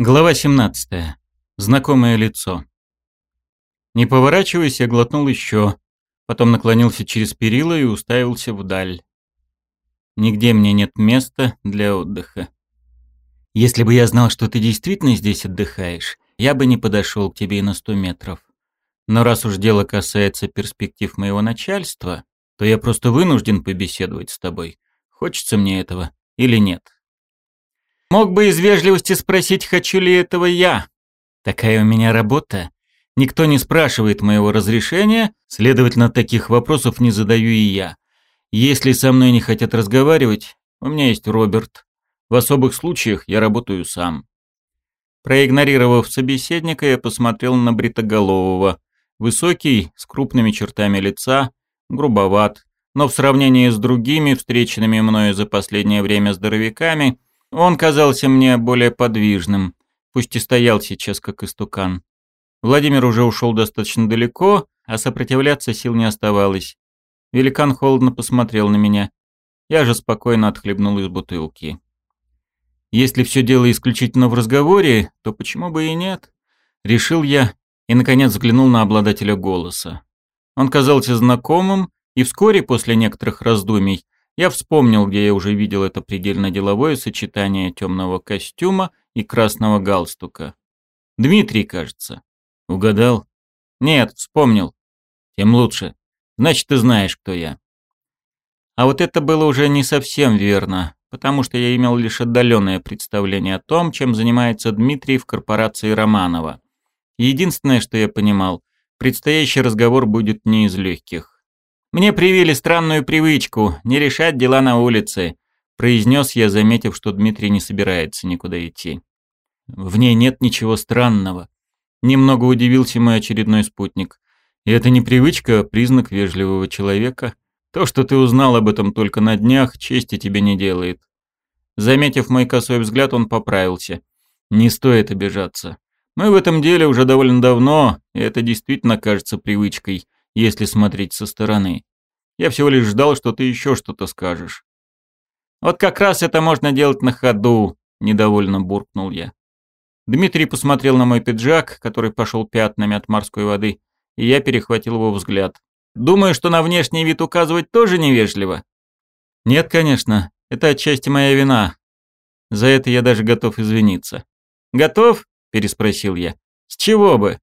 Глава 17. Знакомое лицо. Не поворачиваясь, я глотнул еще, потом наклонился через перила и уставился вдаль. Нигде мне нет места для отдыха. Если бы я знал, что ты действительно здесь отдыхаешь, я бы не подошел к тебе и на сто метров. Но раз уж дело касается перспектив моего начальства, то я просто вынужден побеседовать с тобой. Хочется мне этого или нет? Мог бы из вежливости спросить, хочу ли этого я. Такая у меня работа. Никто не спрашивает моего разрешения, следовательно, таких вопросов не задаю и я. Если со мной не хотят разговаривать, у меня есть Роберт. В особых случаях я работаю сам. Проигнорировав собеседника, я посмотрел на Бритоголового. Высокий, с крупными чертами лица, грубоват, но в сравнении с другими, встреченными мною за последнее время здоровяками, он казался мне более подвижным, пусть и стоял сейчас как истукан. Владимир уже ушел достаточно далеко, а сопротивляться сил не оставалось. Великан холодно посмотрел на меня. Я же спокойно отхлебнул из бутылки. Если все дело исключительно в разговоре, то почему бы и нет? Решил я и, наконец, взглянул на обладателя голоса. Он казался знакомым, и вскоре, после некоторых раздумий, я вспомнил, где я уже видел это предельно деловое сочетание темного костюма и красного галстука. Дмитрий, кажется. Угадал? Нет, вспомнил. Тем лучше. Значит, ты знаешь, кто я. А вот это было уже не совсем верно, потому что я имел лишь отдаленное представление о том, чем занимается Дмитрий в корпорации Романова. Единственное, что я понимал, предстоящий разговор будет не из легких. Мне привили странную привычку не решать дела на улице, произнес я, заметив, что Дмитрий не собирается никуда идти. В ней нет ничего странного. Немного удивился мой очередной спутник. И это не привычка, а признак вежливого человека. То, что ты узнал об этом только на днях, чести тебе не делает. Заметив мой косой взгляд, он поправился. Не стоит обижаться. Мы в этом деле уже довольно давно, и это действительно кажется привычкой если смотреть со стороны. Я всего лишь ждал, что ты еще что-то скажешь. Вот как раз это можно делать на ходу, недовольно буркнул я. Дмитрий посмотрел на мой пиджак, который пошел пятнами от морской воды, и я перехватил его взгляд. Думаю, что на внешний вид указывать тоже невежливо. Нет, конечно, это отчасти моя вина. За это я даже готов извиниться. Готов? переспросил я. С чего бы?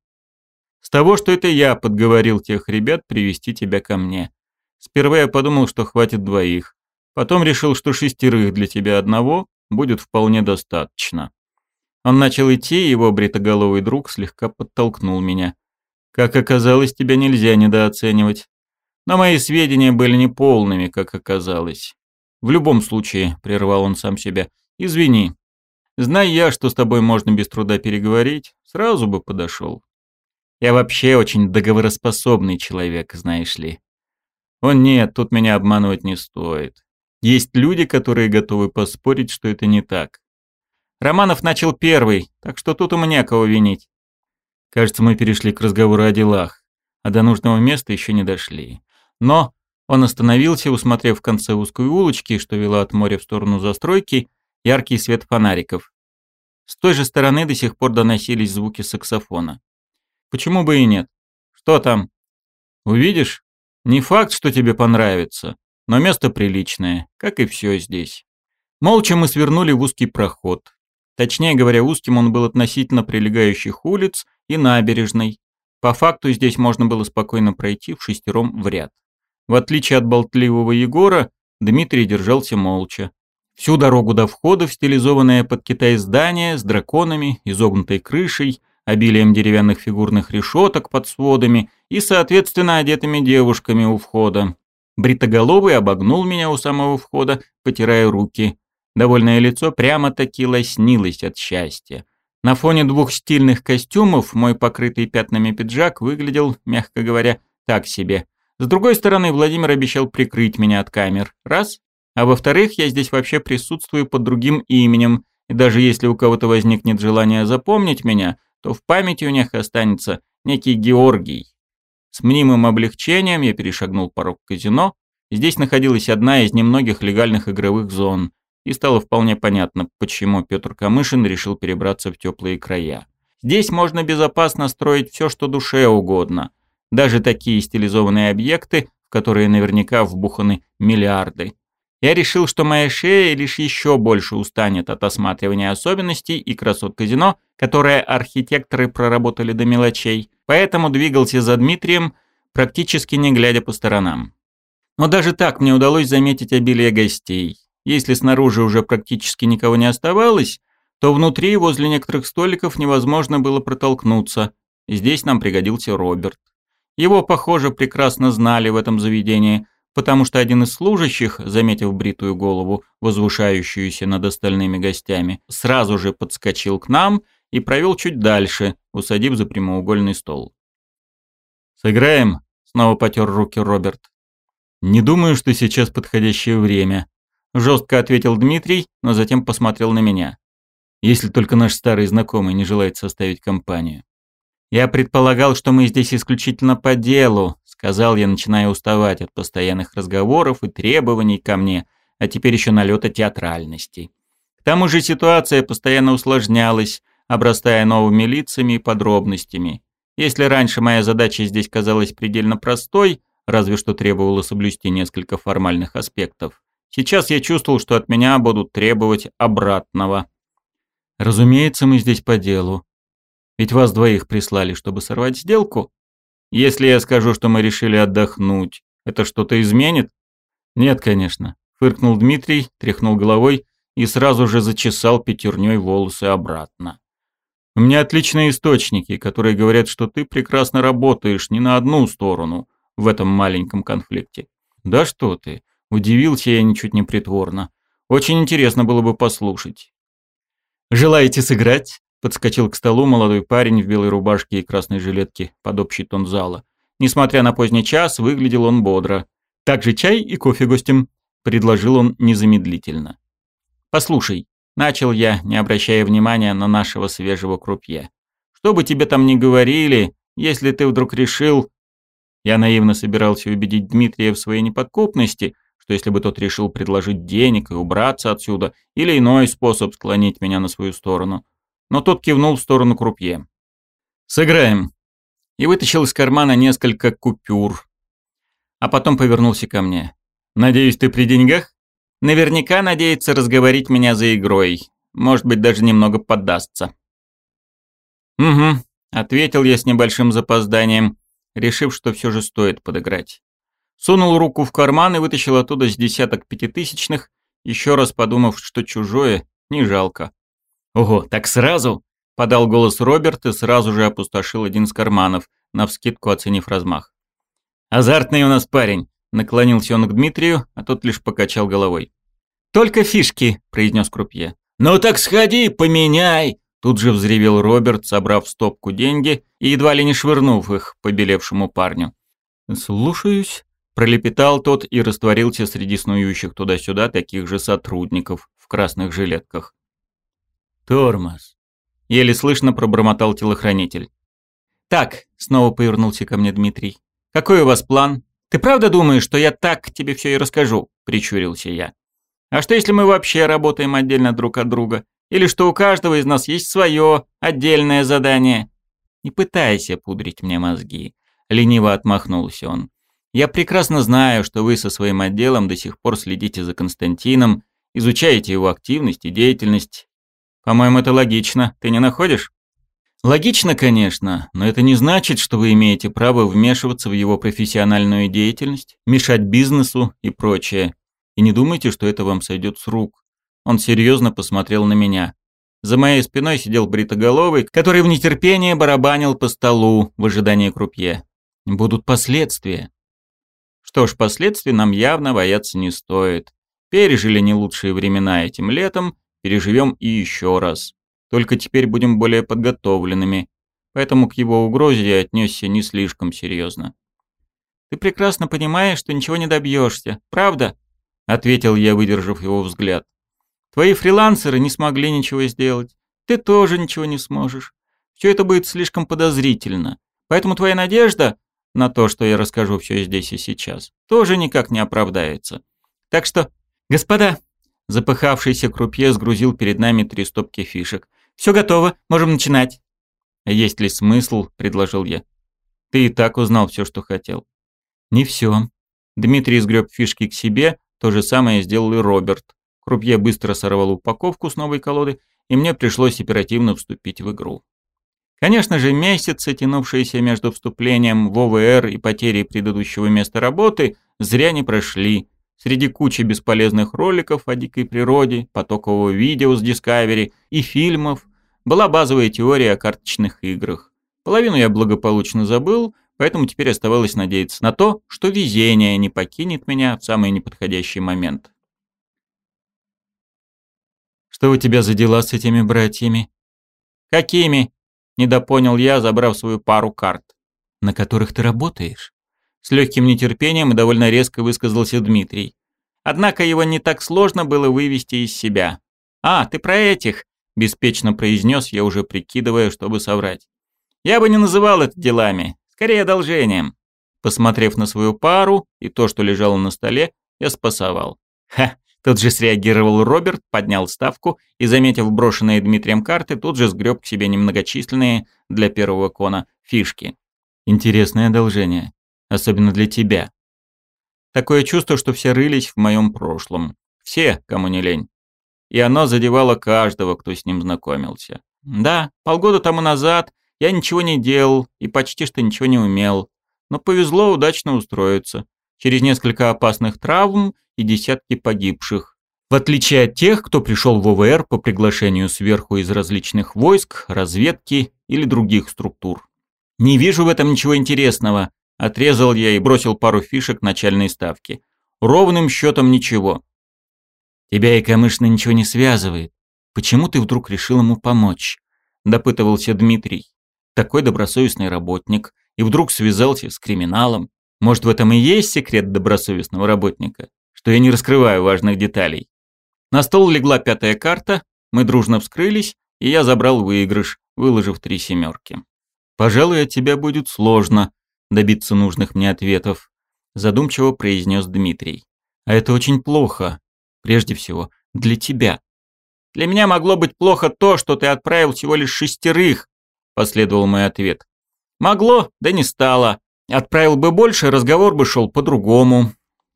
С того, что это я подговорил тех ребят привести тебя ко мне. Сперва я подумал, что хватит двоих. Потом решил, что шестерых для тебя одного будет вполне достаточно. Он начал идти, его бритоголовый друг слегка подтолкнул меня. Как оказалось, тебя нельзя недооценивать. Но мои сведения были неполными, как оказалось. В любом случае, прервал он сам себя, извини. Знай я, что с тобой можно без труда переговорить, сразу бы подошел. Я вообще очень договороспособный человек, знаешь ли. О нет, тут меня обманывать не стоит. Есть люди, которые готовы поспорить, что это не так. Романов начал первый, так что тут у меня кого винить. Кажется, мы перешли к разговору о делах, а до нужного места еще не дошли. Но он остановился, усмотрев в конце узкой улочки, что вела от моря в сторону застройки, яркий свет фонариков. С той же стороны до сих пор доносились звуки саксофона. Почему бы и нет? Что там? Увидишь? Не факт, что тебе понравится, но место приличное, как и все здесь. Молча мы свернули в узкий проход. Точнее говоря, узким он был относительно прилегающих улиц и набережной. По факту здесь можно было спокойно пройти в шестером в ряд. В отличие от болтливого Егора, Дмитрий держался молча. Всю дорогу до входа в стилизованное под Китай здание с драконами, изогнутой крышей – обилием деревянных фигурных решеток под сводами и, соответственно, одетыми девушками у входа. Бритоголовый обогнул меня у самого входа, потирая руки. Довольное лицо прямо-таки лоснилось от счастья. На фоне двух стильных костюмов мой покрытый пятнами пиджак выглядел, мягко говоря, так себе. С другой стороны, Владимир обещал прикрыть меня от камер. Раз. А во-вторых, я здесь вообще присутствую под другим именем, и даже если у кого-то возникнет желание запомнить меня, то в памяти у них останется некий Георгий. С мнимым облегчением я перешагнул порог казино. Здесь находилась одна из немногих легальных игровых зон. и стало вполне понятно, почему Петр Камышин решил перебраться в теплые края. Здесь можно безопасно строить все, что душе угодно, даже такие стилизованные объекты, в которые наверняка вбуханы миллиарды. Я решил, что моя шея лишь еще больше устанет от осматривания особенностей и красот казино, которые архитекторы проработали до мелочей, поэтому двигался за Дмитрием, практически не глядя по сторонам. Но даже так мне удалось заметить обилие гостей. Если снаружи уже практически никого не оставалось, то внутри, возле некоторых столиков, невозможно было протолкнуться. Здесь нам пригодился Роберт. Его, похоже, прекрасно знали в этом заведении, потому что один из служащих, заметив бритую голову, возвышающуюся над остальными гостями, сразу же подскочил к нам и провел чуть дальше, усадив за прямоугольный стол. «Сыграем?» — снова потер руки Роберт. «Не думаю, что сейчас подходящее время», — жестко ответил Дмитрий, но затем посмотрел на меня. «Если только наш старый знакомый не желает составить компанию». «Я предполагал, что мы здесь исключительно по делу», — сказал я, начиная уставать от постоянных разговоров и требований ко мне, а теперь еще налета театральности. К тому же ситуация постоянно усложнялась, обрастая новыми лицами и подробностями. Если раньше моя задача здесь казалась предельно простой, разве что требовало соблюсти несколько формальных аспектов, сейчас я чувствовал, что от меня будут требовать обратного. Разумеется, мы здесь по делу, ведь вас двоих прислали, чтобы сорвать сделку. Если я скажу, что мы решили отдохнуть, это что-то изменит? Нет, конечно. Фыркнул Дмитрий, тряхнул головой и сразу же зачесал пятерней волосы обратно. У меня отличные источники, которые говорят, что ты прекрасно работаешь не на одну сторону в этом маленьком конфликте. Да что ты, удивился я ничуть не притворно. Очень интересно было бы послушать. Желаете сыграть? Подскочил к столу молодой парень в белой рубашке и красной жилетке под общий тон зала. Несмотря на поздний час, выглядел он бодро. «Также чай и кофе гостям», — предложил он незамедлительно. «Послушай», — начал я, не обращая внимания на нашего свежего крупье. «Что бы тебе там ни говорили, если ты вдруг решил...» Я наивно собирался убедить Дмитрия в своей неподкупности, что если бы тот решил предложить денег и убраться отсюда, или иной способ склонить меня на свою сторону, но тот кивнул в сторону крупье. «Сыграем!» И вытащил из кармана несколько купюр. А потом повернулся ко мне. «Надеюсь, ты при деньгах?» «Наверняка надеется разговорить меня за игрой. Может быть, даже немного поддастся». «Угу», — ответил я с небольшим запозданием, решив, что все же стоит подыграть. Сунул руку в карман и вытащил оттуда с десяток пятитысячных, еще раз подумав, что чужое не жалко. «Ого, так сразу?» – подал голос Роберт и сразу же опустошил один из карманов, навскидку оценив размах. «Азартный у нас парень», – наклонился он к Дмитрию, а тот лишь покачал головой. «Только фишки», – произнес крупье. «Ну так сходи, поменяй!» Тут же взревел Роберт, собрав в стопку деньги и едва ли не швырнув их побелевшему парню. «Слушаюсь», – пролепетал тот и растворился среди снующих туда-сюда таких же сотрудников в красных жилетках. «Тормоз!» — еле слышно пробормотал телохранитель. «Так», — снова повернулся ко мне Дмитрий. «Какой у вас план? Ты правда думаешь, что я так тебе все и расскажу?» — причурился я. «А что если мы вообще работаем отдельно друг от друга? Или что у каждого из нас есть свое отдельное задание?» «Не пытайся пудрить мне мозги», — лениво отмахнулся он. «Я прекрасно знаю, что вы со своим отделом до сих пор следите за Константином, изучаете его активность и деятельность, по-моему, это логично. Ты не находишь? Логично, конечно, но это не значит, что вы имеете право вмешиваться в его профессиональную деятельность, мешать бизнесу и прочее. И не думайте, что это вам сойдет с рук. Он серьезно посмотрел на меня. За моей спиной сидел бритоголовый, который в нетерпении барабанил по столу в ожидании крупье. Будут последствия. Что ж, последствий нам явно бояться не стоит. Пережили не лучшие времена этим летом, переживем и еще раз. Только теперь будем более подготовленными, поэтому к его угрозе я отнесся не слишком серьезно. «Ты прекрасно понимаешь, что ничего не добьешься, правда?» — ответил я, выдержав его взгляд. «Твои фрилансеры не смогли ничего сделать. Ты тоже ничего не сможешь. Все это будет слишком подозрительно. Поэтому твоя надежда на то, что я расскажу все здесь и сейчас, тоже никак не оправдается. Так что, господа, Запыхавшийся крупье сгрузил перед нами три стопки фишек. «Все готово, можем начинать». «Есть ли смысл?» – предложил я. «Ты и так узнал все, что хотел». «Не все». Дмитрий сгреб фишки к себе, то же самое сделал и Роберт. Крупье быстро сорвал упаковку с новой колоды, и мне пришлось оперативно вступить в игру. Конечно же, месяцы, тянувшиеся между вступлением в ОВР и потерей предыдущего места работы, зря не прошли. Среди кучи бесполезных роликов о дикой природе, потокового видео с Discovery и фильмов была базовая теория о карточных играх. Половину я благополучно забыл, поэтому теперь оставалось надеяться на то, что везение не покинет меня в самый неподходящий момент. «Что у тебя за дела с этими братьями?» «Какими?» – недопонял я, забрав свою пару карт. «На которых ты работаешь?» С легким нетерпением и довольно резко высказался Дмитрий. Однако его не так сложно было вывести из себя. «А, ты про этих?» – беспечно произнес я, уже прикидывая, чтобы соврать. «Я бы не называл это делами, скорее одолжением». Посмотрев на свою пару и то, что лежало на столе, я спасовал. «Ха, Тут же среагировал Роберт, поднял ставку и, заметив брошенные Дмитрием карты, тут же сгреб к себе немногочисленные для первого кона фишки. Интересное одолжение. Особенно для тебя. Такое чувство, что все рылись в моем прошлом. Все, кому не лень. И оно задевало каждого, кто с ним знакомился. Да, полгода тому назад я ничего не делал и почти что ничего не умел. Но повезло удачно устроиться. Через несколько опасных травм и десятки погибших. В отличие от тех, кто пришел в ОВР по приглашению сверху из различных войск, разведки или других структур. «Не вижу в этом ничего интересного», – отрезал я и бросил пару фишек начальной ставки. «Ровным счетом ничего». «Тебя и Камышина ничего не связывает. Почему ты вдруг решил ему помочь?» – допытывался Дмитрий. «Такой добросовестный работник, и вдруг связался с криминалом. Может, в этом и есть секрет добросовестного работника? что я не раскрываю важных деталей. На стол легла пятая карта, мы дружно вскрылись, и я забрал выигрыш, выложив три семерки. «Пожалуй, от тебя будет сложно добиться нужных мне ответов», задумчиво произнес Дмитрий. «А это очень плохо. Прежде всего, для тебя». «Для меня могло быть плохо то, что ты отправил всего лишь шестерых», последовал мой ответ. «Могло, да не стало. Отправил бы больше, разговор бы шел по-другому.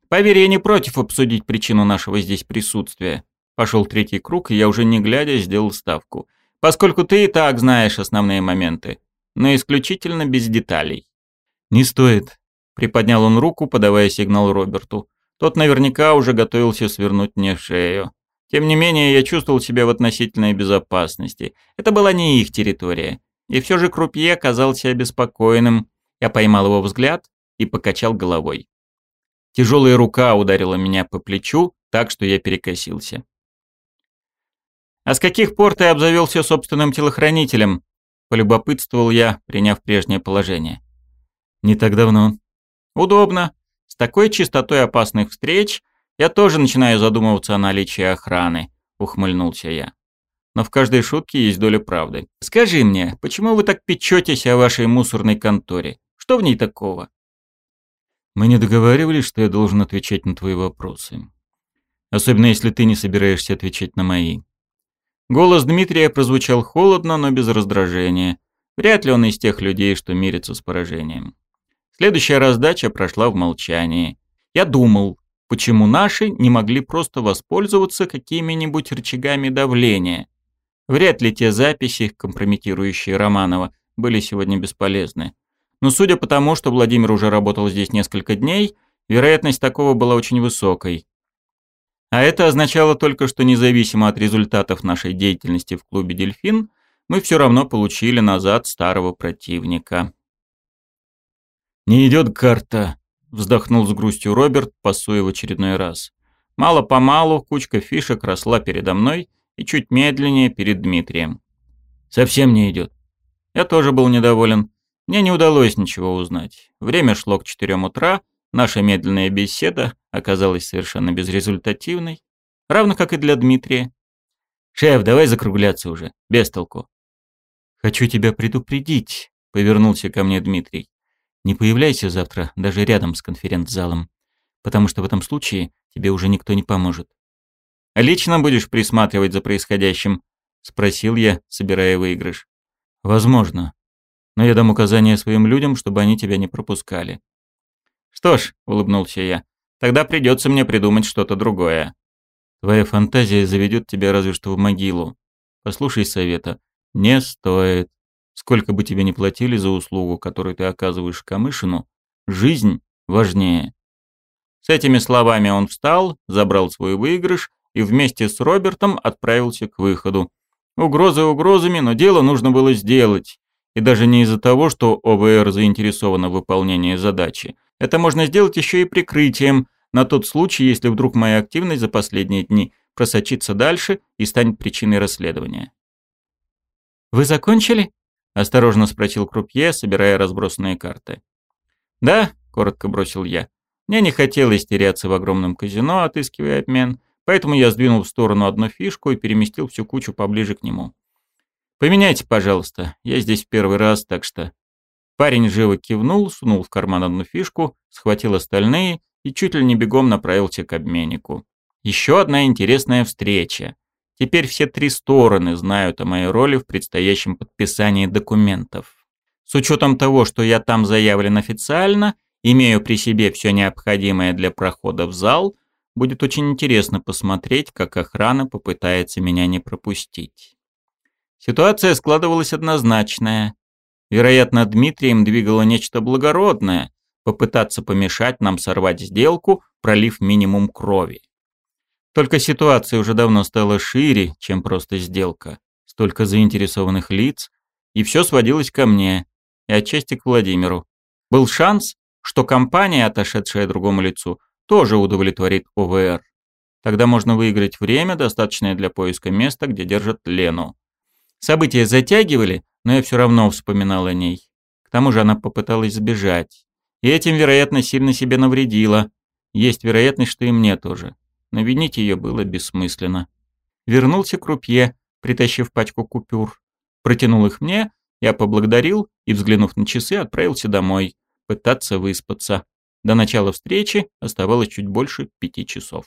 Поверь, я не против обсудить причину нашего здесь присутствия. Пошел третий круг, и я уже не глядя сделал ставку. Поскольку ты и так знаешь основные моменты, но исключительно без деталей. Не стоит. Приподнял он руку, подавая сигнал Роберту. Тот наверняка уже готовился свернуть мне шею. Тем не менее, я чувствовал себя в относительной безопасности. Это была не их территория. И все же Крупье казался обеспокоенным. Я поймал его взгляд и покачал головой. Тяжелая рука ударила меня по плечу, так что я перекосился. «А с каких пор ты обзавелся собственным телохранителем?» – полюбопытствовал я, приняв прежнее положение. «Не так давно». «Удобно. С такой частотой опасных встреч я тоже начинаю задумываться о наличии охраны», – ухмыльнулся я. «Но в каждой шутке есть доля правды. Скажи мне, почему вы так печетесь о вашей мусорной конторе? Что в ней такого?» Мы не договаривались, что я должен отвечать на твои вопросы. Особенно если ты не собираешься отвечать на мои. Голос Дмитрия прозвучал холодно, но без раздражения. Вряд ли он из тех людей, что мирится с поражением. Следующая раздача прошла в молчании. Я думал, почему наши не могли просто воспользоваться какими-нибудь рычагами давления. Вряд ли те записи, компрометирующие Романова, были сегодня бесполезны. Но судя по тому, что Владимир уже работал здесь несколько дней, вероятность такого была очень высокой. А это означало только, что независимо от результатов нашей деятельности в клубе «Дельфин», мы все равно получили назад старого противника. «Не идет карта», — вздохнул с грустью Роберт, пасуя в очередной раз. Мало-помалу кучка фишек росла передо мной и чуть медленнее перед Дмитрием. «Совсем не идет». Я тоже был недоволен. Мне не удалось ничего узнать. Время шло к четырем утра, наша медленная беседа оказалась совершенно безрезультативной, равно как и для Дмитрия. «Шеф, давай закругляться уже, без толку». «Хочу тебя предупредить», — повернулся ко мне Дмитрий. «Не появляйся завтра даже рядом с конференц-залом, потому что в этом случае тебе уже никто не поможет». Лично будешь присматривать за происходящим?» — спросил я, собирая выигрыш. «Возможно. Но я дам указания своим людям, чтобы они тебя не пропускали». «Что ж», — улыбнулся я, — «тогда придется мне придумать что-то другое». «Твоя фантазия заведет тебя разве что в могилу. Послушай совета. Не стоит. Сколько бы тебе ни платили за услугу, которую ты оказываешь Камышину, жизнь важнее». С этими словами он встал, забрал свой выигрыш и вместе с Робертом отправился к выходу. Угрозы угрозами, но дело нужно было сделать. И даже не из-за того, что ОВР заинтересовано в выполнении задачи. Это можно сделать еще и прикрытием, на тот случай, если вдруг моя активность за последние дни просочится дальше и станет причиной расследования. «Вы закончили?» – осторожно спросил Крупье, собирая разбросанные карты. «Да», – коротко бросил я. Мне не хотелось теряться в огромном казино, отыскивая обмен, поэтому я сдвинул в сторону одну фишку и переместил всю кучу поближе к нему. «Поменяйте, пожалуйста, я здесь в первый раз, так что...» Парень живо кивнул, сунул в карман одну фишку, схватил остальные и чуть ли не бегом направился к обменнику. Еще одна интересная встреча. Теперь все три стороны знают о моей роли в предстоящем подписании документов. С учетом того, что я там заявлен официально, имею при себе все необходимое для прохода в зал, будет очень интересно посмотреть, как охрана попытается меня не пропустить. Ситуация складывалась однозначная. Вероятно, Дмитрием двигало нечто благородное – попытаться помешать нам сорвать сделку, пролив минимум крови. Только ситуация уже давно стала шире, чем просто сделка. Столько заинтересованных лиц, и все сводилось ко мне, и отчасти к Владимиру. Был шанс, что компания, отошедшая другому лицу, тоже удовлетворит ОВР. Тогда можно выиграть время, достаточное для поиска места, где держат Лену. События затягивали, но я все равно вспоминал о ней. К тому же она попыталась сбежать. И этим, вероятно, сильно себе навредила. Есть вероятность, что и мне тоже. Но винить ее было бессмысленно. Вернулся крупье, притащив пачку купюр. Протянул их мне, я поблагодарил и, взглянув на часы, отправился домой, пытаться выспаться. До начала встречи оставалось чуть больше пяти часов.